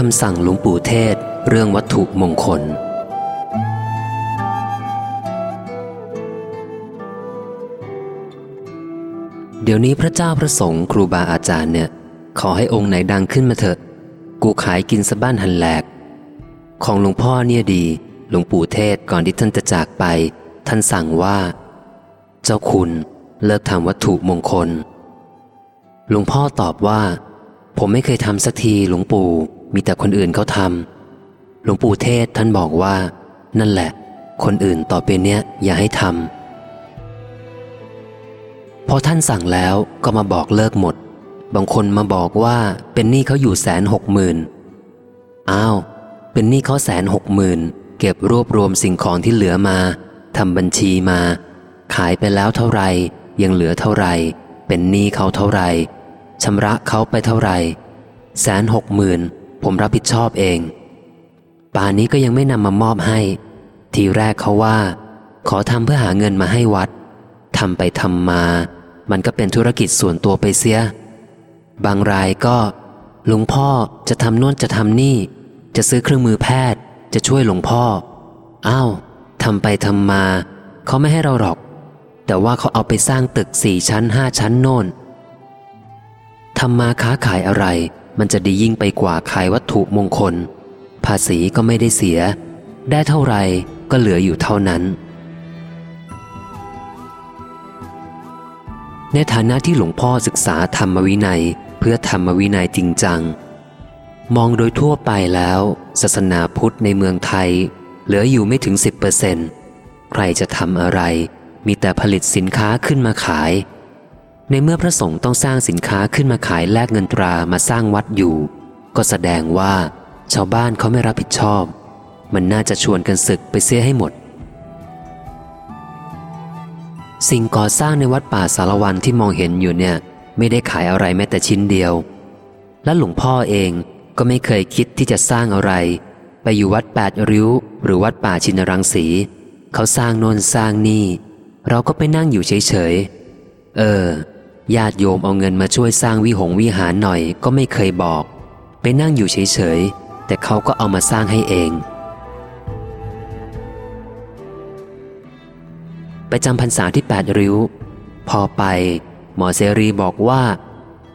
คำสั่งหลวงปู่เทศเรื่องวัตถุมงคล เดี๋ยวนี้พระเจ้าพระสงฆ์ครูบาอาจารย์เนี่ย ขอให้องค์ไหนดังขึ้นมาเถอะ กูขายกินสะบ้านหันแหลก ของหลวงพ่อเนี่ยดี หลวงปู่เทศก่อนที่ท่านจะจากไป ท่านสั่งว่า เจ้าคุณเลิกทำวัตถุมงคล หลวงพ่อตอบว่า ผมไม่เคยทำสักทีหลวงปู่ มีแต่คนอื่นเขาทำหลวงปู่เทศท่านบอกว่า นั่นแหละ คนอื่นต่อไปเนี้ยอย่าให้ทำพอท่านสั่งแล้วก็มาบอกเลิกหมด บางคนมาบอกว่าเป็นหนี้เขาอยู่แสนหกหมื่นอ้าว เป็นหนี้เขาแสนหกหมื่นเก็บรวบรวมสิ่งของที่เหลือมาทำบัญชีมา ขายไปแล้วเท่าไรยังเหลือเท่าไรเป็นหนี้เขาเท่าไรชำระเขาไปเท่าไรแสนหกหมื่น ผมรับผิดชอบเอง ป่านนี้ก็ยังไม่นำมามอบให้ ทีแรกเขาว่า ขอทำเพื่อหาเงินมาให้วัดทำไปทำมา มันก็เป็นธุรกิจส่วนตัวไปเสีย บางรายก็หลวงพ่อจะทำน่นจะทำนี่ จะซื้อเครื่องมือแพทย์ จะช่วยหลวงพ่ออ้าวทำไปทำมาเขาไม่ให้เราหรอก แต่ว่าเขาเอาไปสร้างตึกสี่ชั้นห้าชั้นโน่นทำมาค้าขายอะไร มันจะดียิ่งไปกว่าขายวัตถุมงคล ภาษีก็ไม่ได้เสีย ได้เท่าไรก็เหลืออยู่เท่านั้น ในฐานะที่หลวงพ่อศึกษาธรรมวินัยเพื่อธรรมวินัยจริงจัง มองโดยทั่วไปแล้ว ศาสนาพุทธในเมืองไทย เหลืออยู่ไม่ถึง 10%ใครจะทำอะไร มีแต่ผลิตสินค้าขึ้นมาขาย ในเมื่อพระสงฆ์ต้องสร้างสินค้าขึ้นมาขายแลกเงินตรามาสร้างวัดอยู่ ก็แสดงว่า ชาวบ้านเขาไม่รับผิดชอบ มันน่าจะชวนกันศึกไปเสียให้หมด สิ่งก่อสร้างในวัดป่าสารวันที่มองเห็นอยู่เนี่ย ไม่ได้ขายอะไรแม้แต่ชิ้นเดียว และหลวงพ่อเองก็ไม่เคยคิดที่จะสร้างอะไร ไปอยู่วัดแปดริ้ว หรือวัดป่าชินรังสี เขาสร้างโนนสร้างนี่ เราก็ไปนั่งอยู่เฉยๆเออ ญาติโยมเอาเงินมาช่วยสร้างวิหงวิหารหน่อยก็ไม่เคยบอก ไปนั่งอยู่เฉยๆ แต่เขาก็เอามาสร้างให้เอง ไปจำพรรษาที่แปดริ้ว พอไป หมอเสรีบอกว่า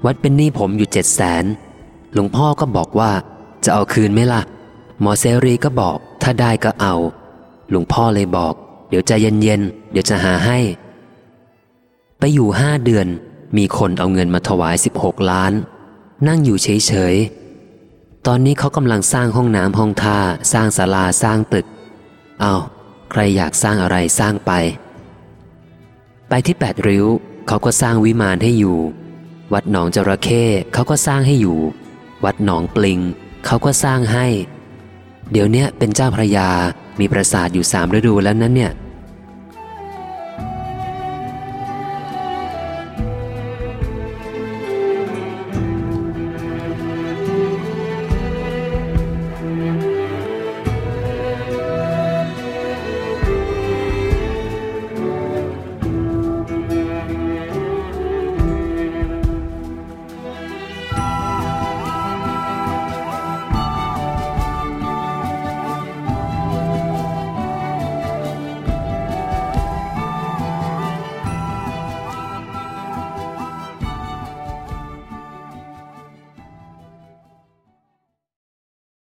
วัดเป็นหนี้ผมอยู่เจ็ดแสนหลวงพ่อก็บอกว่า จะเอาคืนไหมล่ะ หมอเสรีก็บอก ถ้าได้ก็เอา หลวงพ่อเลยบอก เดี๋ยวใจเย็นๆเดี๋ยวจะหาให้ ไปอยู่ห้าเดือน มีคนเอาเงินมาถวาย 16 ล้าน นั่งอยู่เฉยๆ ตอนนี้เขากำลังสร้างห้องน้ำห้องท่า สร้างศาลาสร้างตึก เอาใครอยากสร้างอะไรสร้างไป ไปที่แปดริ้ว เขาก็สร้างวิมานให้อยู่ วัดหนองจระเข้เขาก็สร้างให้อยู่ วัดหนองปลิง เขาก็สร้างให้ เดี๋ยวนี้เป็นเจ้าพระยามีปราสาทอยู่สามฤดูแล้วนั้นเนี่ย